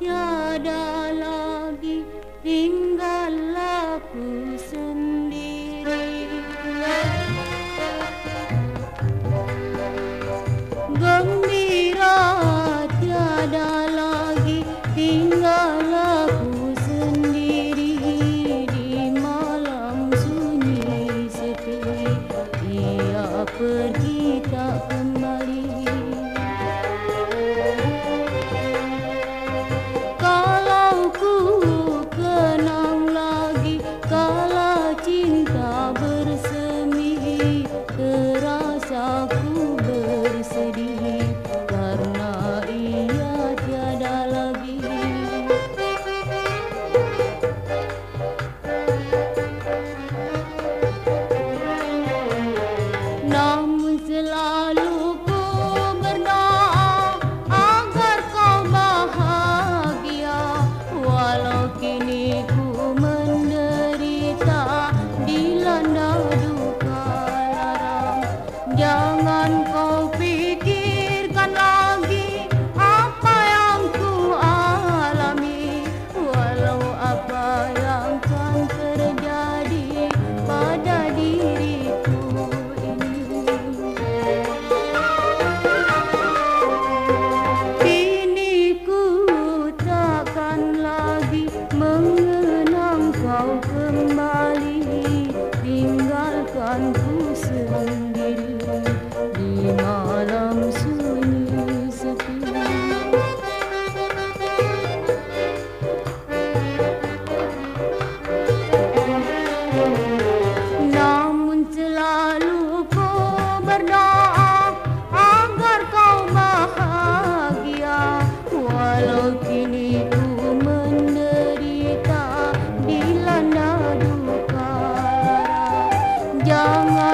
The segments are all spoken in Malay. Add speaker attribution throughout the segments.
Speaker 1: tiada lagi tinggal aku sendiri. Gembira tiada lagi tinggal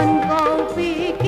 Speaker 1: Gopi